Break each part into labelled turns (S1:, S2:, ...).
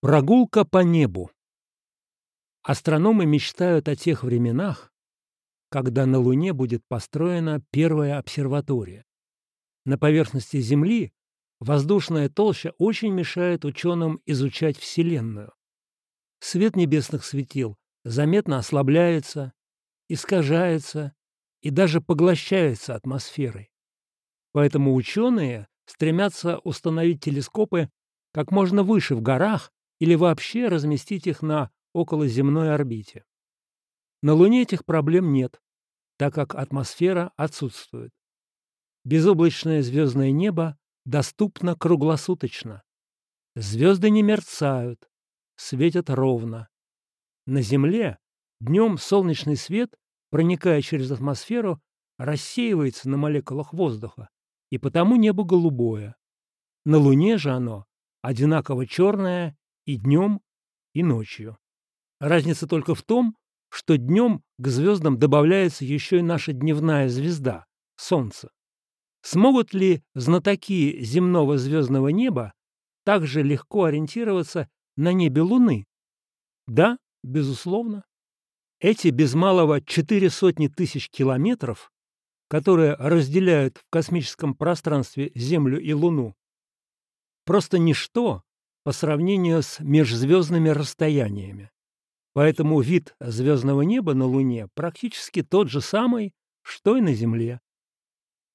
S1: Прогулка по небу. Астрономы мечтают о тех временах, когда на Луне будет построена первая обсерватория. На поверхности Земли воздушная толща очень мешает ученым изучать Вселенную. Свет небесных светил заметно ослабляется, искажается и даже поглощается атмосферой. Поэтому ученые стремятся установить телескопы как можно выше в горах или вообще разместить их на околоземной орбите. На Луне этих проблем нет, так как атмосфера отсутствует. Безоблачное звездное небо доступно круглосуточно. Звезды не мерцают, светят ровно. На Земле днем солнечный свет, проникая через атмосферу, рассеивается на молекулах воздуха, и потому небо голубое. На Луне же оно одинаково черное и днем, и ночью. Разница только в том, что днем к звездам добавляется еще и наша дневная звезда — Солнце. Смогут ли знатоки земного звездного неба также легко ориентироваться на небе Луны? Да, безусловно. Эти без малого четыре сотни тысяч километров, которые разделяют в космическом пространстве Землю и Луну, просто ничто по сравнению с межзвездными расстояниями. Поэтому вид звездного неба на Луне практически тот же самый, что и на Земле.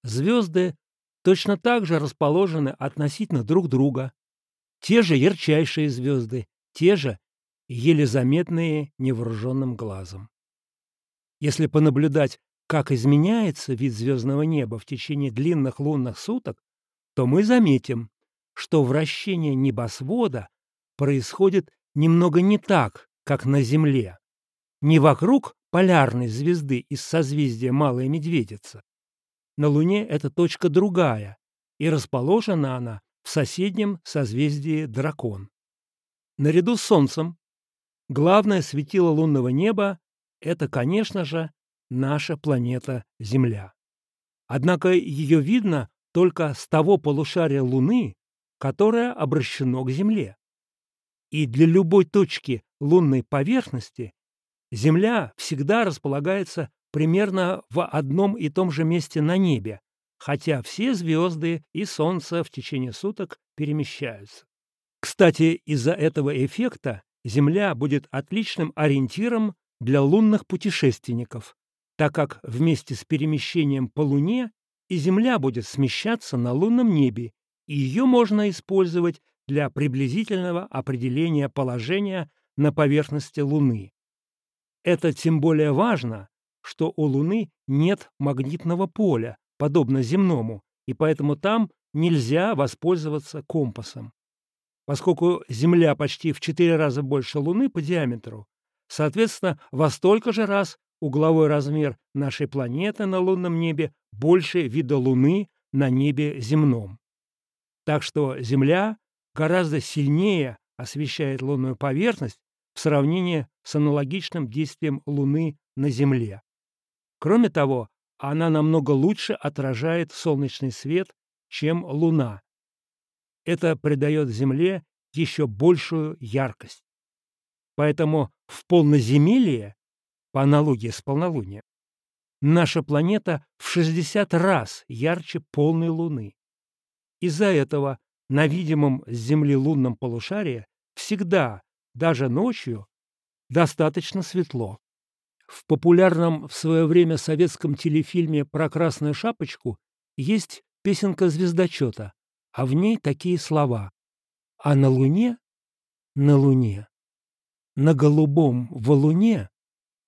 S1: Звезды точно так же расположены относительно друг друга. Те же ярчайшие звезды, те же еле заметные невооруженным глазом. Если понаблюдать, как изменяется вид звездного неба в течение длинных лунных суток, то мы заметим, что вращение небосвода происходит немного не так, как на Земле. Не вокруг полярной звезды из созвездия Малая Медведица. На Луне эта точка другая, и расположена она в соседнем созвездии Дракон. Наряду с Солнцем главное светило лунного неба – это, конечно же, наша планета Земля. Однако ее видно только с того полушария Луны, которое обращено к Земле. И для любой точки лунной поверхности Земля всегда располагается примерно в одном и том же месте на небе, хотя все звезды и Солнце в течение суток перемещаются. Кстати, из-за этого эффекта Земля будет отличным ориентиром для лунных путешественников, так как вместе с перемещением по Луне и Земля будет смещаться на лунном небе и ее можно использовать для приблизительного определения положения на поверхности Луны. Это тем более важно, что у Луны нет магнитного поля, подобно земному, и поэтому там нельзя воспользоваться компасом. Поскольку Земля почти в 4 раза больше Луны по диаметру, соответственно, во столько же раз угловой размер нашей планеты на лунном небе больше вида Луны на небе земном. Так что Земля гораздо сильнее освещает лунную поверхность в сравнении с аналогичным действием Луны на Земле. Кроме того, она намного лучше отражает солнечный свет, чем Луна. Это придает Земле еще большую яркость. Поэтому в полноземелье, по аналогии с полнолунием, наша планета в 60 раз ярче полной Луны. Из-за этого на видимом с Земли лунном полушарии всегда, даже ночью, достаточно светло. В популярном в свое время советском телефильме про Красную Шапочку есть песенка звездочета, а в ней такие слова. А на Луне, на Луне, на голубом валуне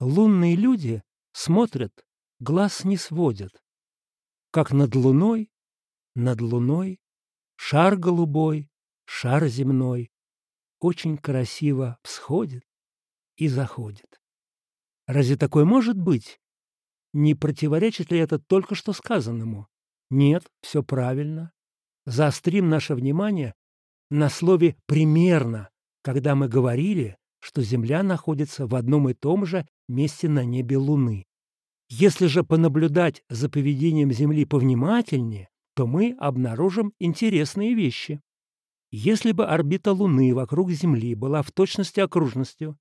S1: лунные люди смотрят, глаз не сводят. Как над Луной, над Луной Шар голубой, шар земной очень красиво всходит и заходит. Разве такое может быть? Не противоречит ли это только что сказанному? Нет, все правильно. Заострим наше внимание на слове «примерно», когда мы говорили, что Земля находится в одном и том же месте на небе Луны. Если же понаблюдать за поведением Земли повнимательнее, то мы обнаружим интересные вещи. Если бы орбита Луны вокруг Земли была в точности окружностью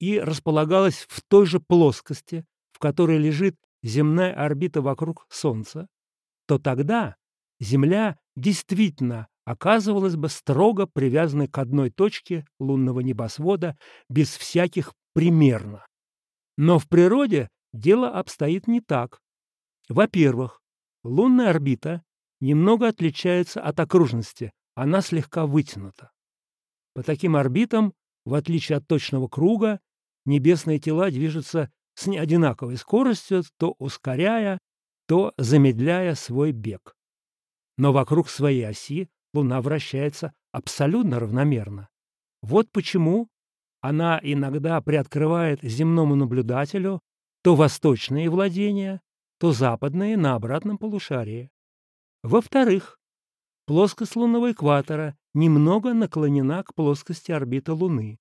S1: и располагалась в той же плоскости, в которой лежит земная орбита вокруг Солнца, то тогда Земля действительно оказывалась бы строго привязанной к одной точке лунного небосвода без всяких примерно. Но в природе дело обстоит не так. Во-первых, лунная орбита немного отличается от окружности, она слегка вытянута. По таким орбитам, в отличие от точного круга, небесные тела движутся с неодинаковой скоростью, то ускоряя, то замедляя свой бег. Но вокруг своей оси Луна вращается абсолютно равномерно. Вот почему она иногда приоткрывает земному наблюдателю то восточные владения, то западные на обратном полушарии. Во-вторых, плоскость лунного экватора немного наклонена к плоскости орбиты Луны.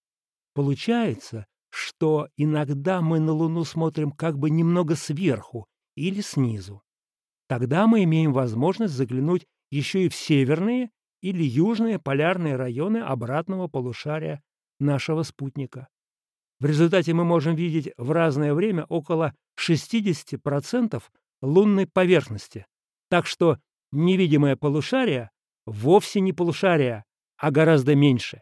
S1: Получается, что иногда мы на Луну смотрим как бы немного сверху или снизу. Тогда мы имеем возможность заглянуть еще и в северные или южные полярные районы обратного полушария нашего спутника. В результате мы можем видеть в разное время около 60% лунной поверхности. Так что невидимое полушарие вовсе не полушарие, а гораздо меньше.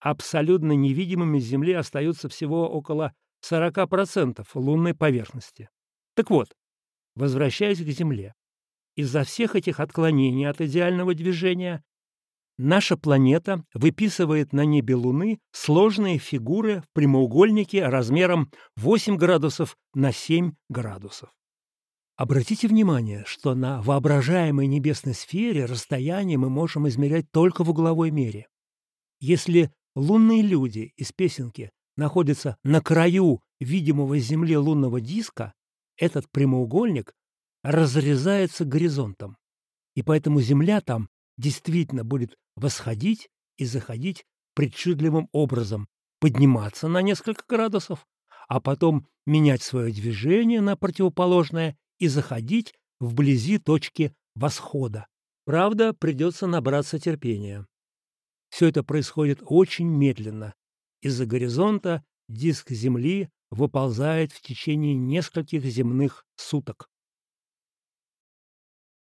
S1: Абсолютно невидимыми с Земли остаются всего около 40% лунной поверхности. Так вот, возвращаясь к Земле, из-за всех этих отклонений от идеального движения наша планета выписывает на небе Луны сложные фигуры в прямоугольнике размером 8 градусов на 7 градусов. Обратите внимание, что на воображаемой небесной сфере расстояние мы можем измерять только в угловой мере. Если лунные люди из песенки находятся на краю видимого с Земли лунного диска, этот прямоугольник разрезается горизонтом. И поэтому Земля там действительно будет восходить и заходить причудливым образом, подниматься на несколько градусов, а потом менять свое движение на противоположное и заходить вблизи точки восхода. Правда, придется набраться терпения. Все это происходит очень медленно. Из-за горизонта диск Земли выползает в течение нескольких земных суток.